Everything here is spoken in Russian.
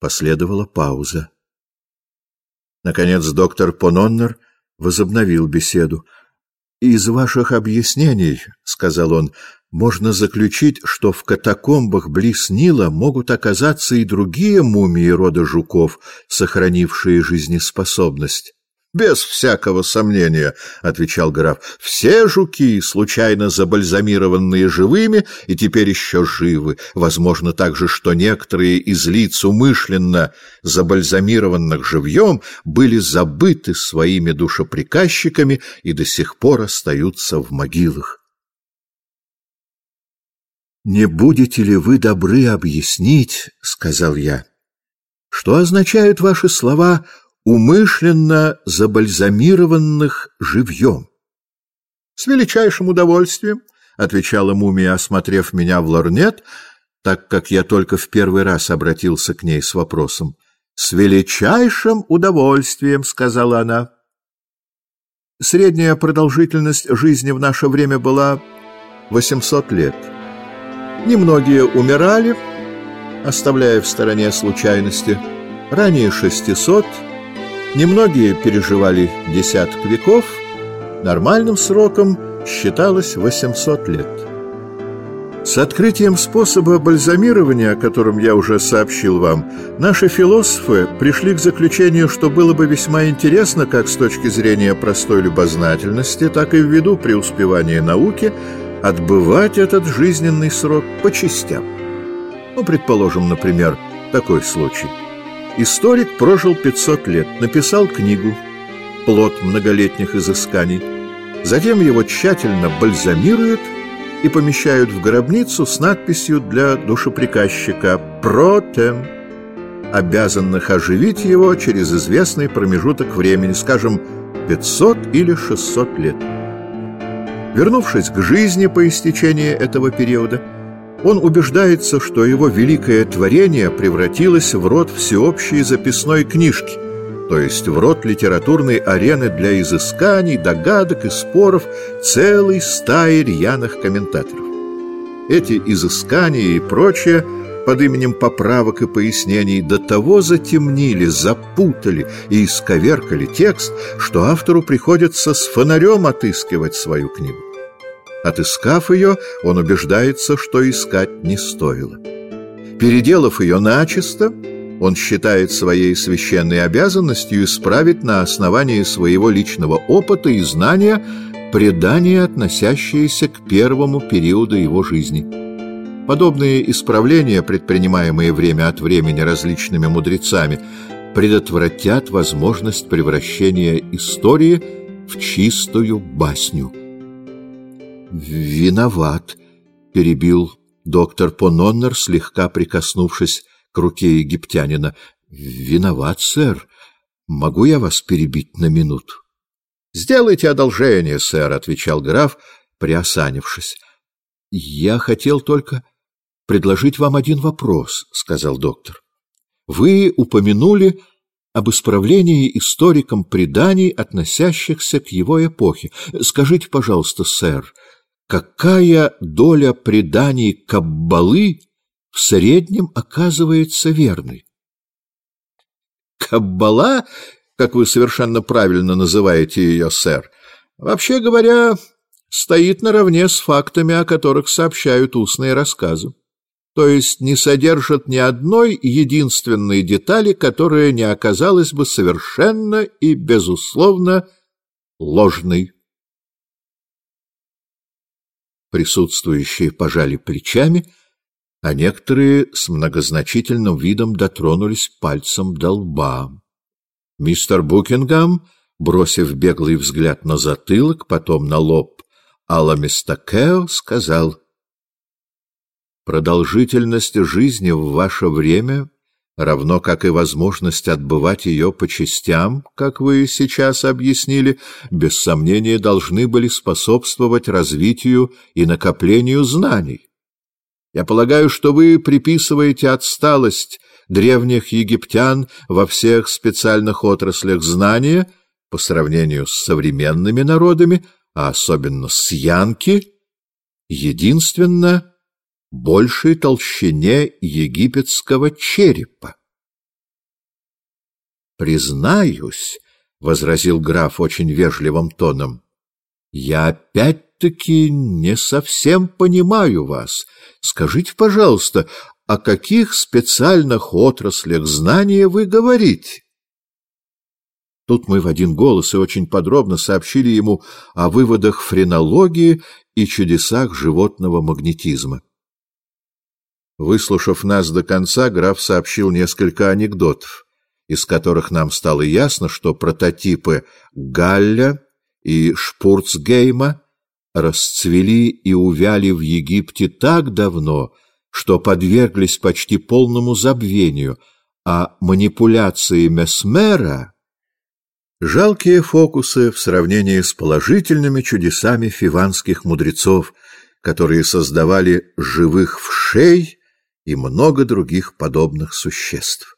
Последовала пауза. Наконец доктор Пононнер возобновил беседу. «Из ваших объяснений, — сказал он, — можно заключить, что в катакомбах близ Нила могут оказаться и другие мумии рода жуков, сохранившие жизнеспособность». «Без всякого сомнения», — отвечал граф, — «все жуки, случайно забальзамированные живыми, и теперь еще живы. Возможно также, что некоторые из лиц умышленно забальзамированных живьем были забыты своими душеприказчиками и до сих пор остаются в могилах». «Не будете ли вы добры объяснить, — сказал я, — что означают ваши слова умышленно забальзамированных живьем. — С величайшим удовольствием, — отвечала мумия, осмотрев меня в лорнет, так как я только в первый раз обратился к ней с вопросом. — С величайшим удовольствием, — сказала она. Средняя продолжительность жизни в наше время была 800 лет. Немногие умирали, оставляя в стороне случайности. Ранее 600 — Немногие переживали десяток веков, нормальным сроком считалось 800 лет. С открытием способа бальзамирования, о котором я уже сообщил вам, наши философы пришли к заключению, что было бы весьма интересно как с точки зрения простой любознательности, так и ввиду преуспевания науки отбывать этот жизненный срок по частям. Ну, предположим, например, такой случай – Историк прожил 500 лет, написал книгу «Плод многолетних изысканий». Затем его тщательно бальзамируют и помещают в гробницу с надписью для душеприказчика «Протем», обязанных оживить его через известный промежуток времени, скажем, 500 или 600 лет. Вернувшись к жизни по истечении этого периода, он убеждается, что его великое творение превратилось в род всеобщей записной книжки, то есть в род литературной арены для изысканий, догадок и споров целой стаи рьяных комментаторов. Эти изыскания и прочее под именем поправок и пояснений до того затемнили, запутали и исковеркали текст, что автору приходится с фонарем отыскивать свою книгу. Отыскав ее, он убеждается, что искать не стоило. Переделав ее начисто, он считает своей священной обязанностью исправить на основании своего личного опыта и знания предания, относящиеся к первому периоду его жизни. Подобные исправления, предпринимаемые время от времени различными мудрецами, предотвратят возможность превращения истории в чистую басню. «Виноват», — перебил доктор Пононнер, слегка прикоснувшись к руке египтянина. «Виноват, сэр. Могу я вас перебить на минуту?» «Сделайте одолжение, сэр», — отвечал граф, приосанившись. «Я хотел только предложить вам один вопрос», — сказал доктор. «Вы упомянули об исправлении историком преданий, относящихся к его эпохе. Скажите, пожалуйста, сэр, какая доля преданий Каббалы в среднем оказывается верной. Каббала, как вы совершенно правильно называете ее, сэр, вообще говоря, стоит наравне с фактами, о которых сообщают устные рассказы. То есть не содержит ни одной единственной детали, которая не оказалась бы совершенно и безусловно ложной. Присутствующие пожали плечами, а некоторые с многозначительным видом дотронулись пальцем до лба. Мистер Букингам, бросив беглый взгляд на затылок, потом на лоб Аламистакео, сказал, «Продолжительность жизни в ваше время равно как и возможность отбывать ее по частям, как вы сейчас объяснили, без сомнения должны были способствовать развитию и накоплению знаний. Я полагаю, что вы приписываете отсталость древних египтян во всех специальных отраслях знания по сравнению с современными народами, а особенно с янки, единственно большей толщине египетского черепа. Признаюсь, — возразил граф очень вежливым тоном, — я опять-таки не совсем понимаю вас. Скажите, пожалуйста, о каких специальных отраслях знания вы говорите? Тут мы в один голос и очень подробно сообщили ему о выводах френологии и чудесах животного магнетизма. Выслушав нас до конца, граф сообщил несколько анекдотов, из которых нам стало ясно, что прототипы Галля и Шпурцгейма расцвели и увяли в Египте так давно, что подверглись почти полному забвению, а манипуляции Месмера Жалкие фокусы в сравнении с положительными чудесами фиванских мудрецов, которые создавали живых вшей и много других подобных существ.